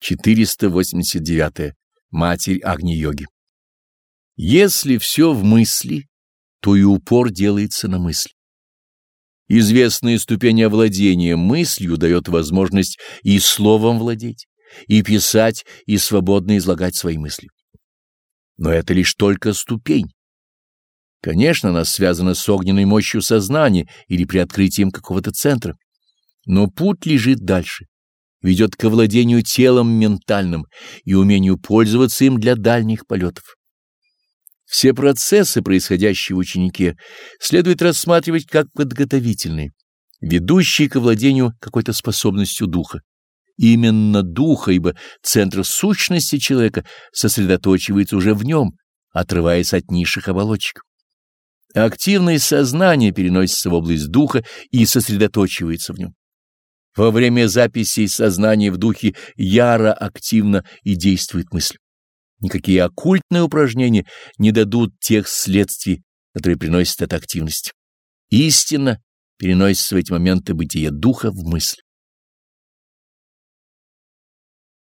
489. Матерь Агни-йоги. Если все в мысли, то и упор делается на мысль. Известная ступень овладения мыслью дает возможность и словом владеть, и писать, и свободно излагать свои мысли. Но это лишь только ступень. Конечно, она связана с огненной мощью сознания или при открытием какого-то центра. Но путь лежит дальше, ведет к овладению телом ментальным и умению пользоваться им для дальних полетов. Все процессы, происходящие в ученике, следует рассматривать как подготовительные, ведущие к овладению какой-то способностью духа. Именно духа, ибо центр сущности человека сосредоточивается уже в нем, отрываясь от низших оболочек. Активное сознание переносится в область духа и сосредоточивается в нем. Во время записи сознания в духе яро активно и действует мысль. Никакие оккультные упражнения не дадут тех следствий, которые приносят эта активность. Истина переносится в эти моменты бытия духа в мысль.